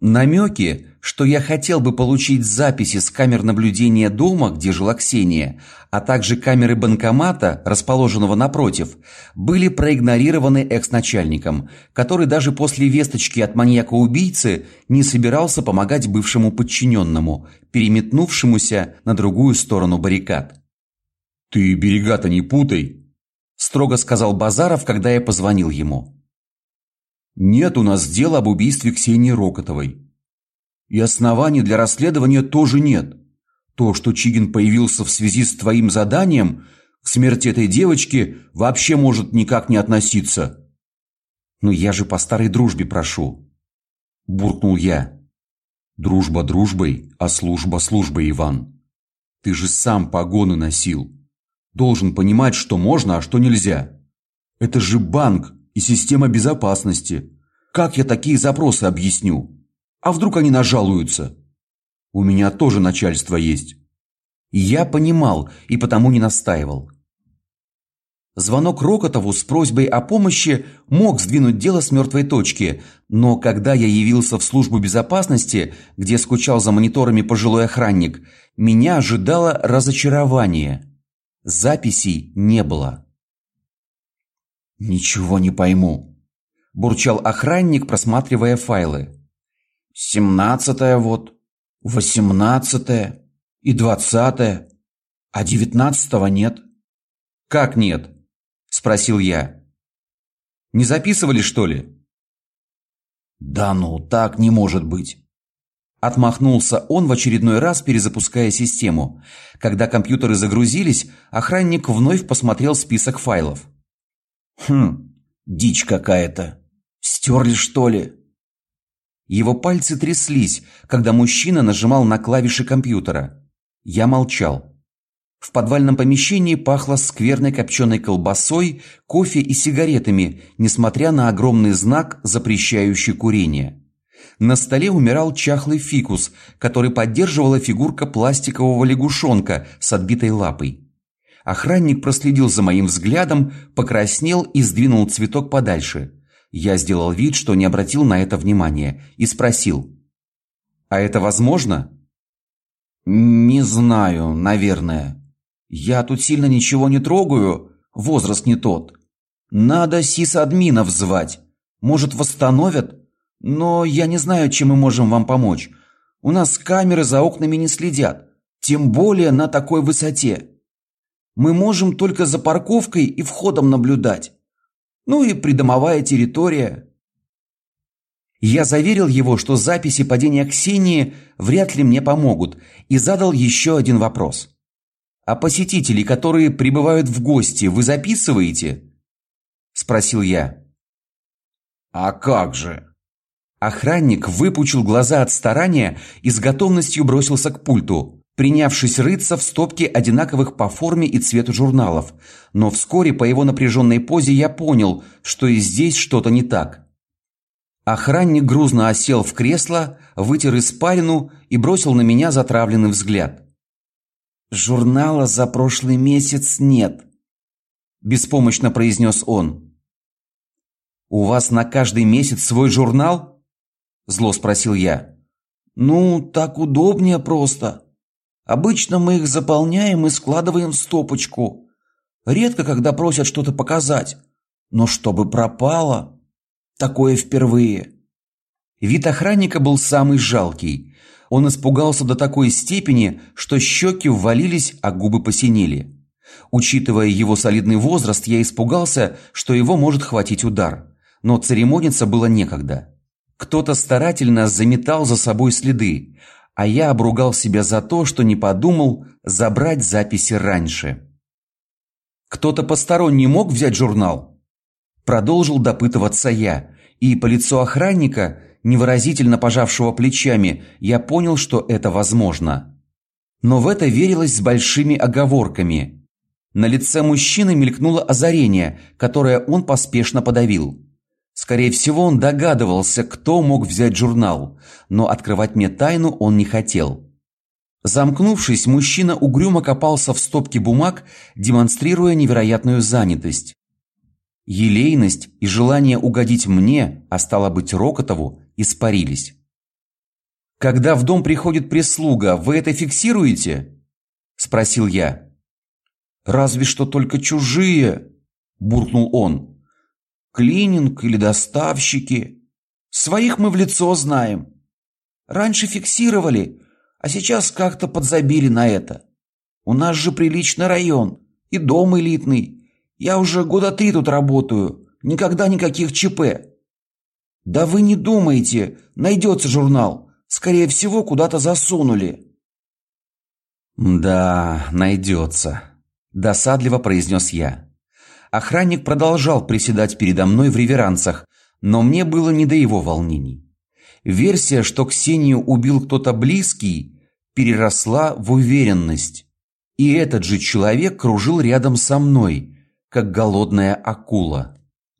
Намеки, что я хотел бы получить записи с камер наблюдения дома, где жила Ксения, а также камеры банкомата, расположенного напротив, были проигнорированы экс-начальником, который даже после весточки от маньяка-убийцы не собирался помогать бывшему подчиненному, переметнувшемуся на другую сторону баррикад. Ты берега-то не путай, строго сказал Базаров, когда я позвонил ему. Нет у нас дела об убийстве Ксении Рокотовой. И оснований для расследования тоже нет. То, что Чигин появился в связи с твоим заданием, к смерти этой девочки вообще может никак не относиться. Но я же по старой дружбе прошу, буркнул я. Дружба дружбой, а служба службой, Иван. Ты же сам погоны носил. Должен понимать, что можно, а что нельзя. Это же банк, и система безопасности. Как я такие запросы объясню? А вдруг они нажалуются? У меня тоже начальство есть. Я понимал и потому не настаивал. Звонок Рокотову с просьбой о помощи мог сдвинуть дело с мертвой точки, но когда я явился в службу безопасности, где скучал за мониторами пожилой охранник, меня ожидало разочарование. Записей не было. Ничего не пойму, бурчал охранник, просматривая файлы. Семнадцатое вот, восемнадцатое и двадцатое, а девятнадцатого нет. Как нет? спросил я. Не записывали, что ли? Да ну, так не может быть. Отмахнулся он в очередной раз, перезапуская систему. Когда компьютеры загрузились, охранник вновь посмотрел список файлов. Хм, дичь какая-то. Стерли, что ли? Его пальцы тряслись, когда мужчина нажимал на клавиши компьютера. Я молчал. В подвальном помещении пахло скверной копченой колбасой, кофе и сигаретами, несмотря на огромный знак, запрещающий курение. На столе умирал чахлый фикус, который поддерживала фигурка пластикового лягушонка с отбитой лапой. Охранник проследил за моим взглядом, покраснел и сдвинул цветок подальше. Я сделал вид, что не обратил на это внимания, и спросил: "А это возможно?" "Не знаю, наверное. Я тут сильно ничего не трогаю, возраст не тот. Надо сисадминов звать. Может, восстановят? Но я не знаю, чем мы можем вам помочь. У нас камеры за окнами не следят, тем более на такой высоте. Мы можем только за парковкой и входом наблюдать. Ну и придомовая территория. Я заверил его, что записи падения Ксении вряд ли мне помогут, и задал еще один вопрос. А посетителей, которые прибывают в гости, вы записываете? спросил я. А как же? Охранник выпучил глаза от старания и с готовностью бросился к пульту принявшись рыться в стопке одинаковых по форме и цвету журналов, но вскоре по его напряженной позе я понял, что и здесь что-то не так. Охранник грузно осел в кресло, вытер испарину и бросил на меня затравленный взгляд. Журнала за прошлый месяц нет, беспомощно произнес он. У вас на каждый месяц свой журнал? зло спросил я. Ну, так удобнее просто. Обычно мы их заполняем и складываем в стопочку. Редко когда просят что-то показать. Но чтобы пропало, такое впервые. Вид охранника был самый жалкий. Он испугался до такой степени, что щеки ввалились, а губы посинели. Учитывая его солидный возраст, я испугался, что его может хватить удар, но церемониться было некогда. Кто-то старательно заметал за собой следы, а я обругал себя за то, что не подумал забрать записи раньше. Кто-то посторонний мог взять журнал? Продолжил допытываться я, и по лицу охранника, невыразительно пожавшего плечами, я понял, что это возможно. Но в это верилось с большими оговорками. На лице мужчины мелькнуло озарение, которое он поспешно подавил. Скорее всего, он догадывался, кто мог взять журнал, но открывать мне тайну он не хотел. Замкнувшись, мужчина угрюмо копался в стопке бумаг, демонстрируя невероятную занятость. Елейность и желание угодить мне, а стало быть Рокотову, испарились. Когда в дом приходит прислуга, вы это фиксируете? спросил я. Разве что только чужие, буркнул он. Клининг или доставщики. Своих мы в лицо знаем. Раньше фиксировали, а сейчас как-то подзабили на это. У нас же приличный район и дом элитный. Я уже года три тут работаю, никогда никаких ЧП. Да вы не думайте, найдется журнал. Скорее всего, куда-то засунули. Да, найдется, досадливо произнес я. Охранник продолжал приседать передо мной в реверансах, но мне было не до его волнений. Версия, что Ксению убил кто-то близкий, переросла в уверенность. И этот же человек кружил рядом со мной, как голодная акула.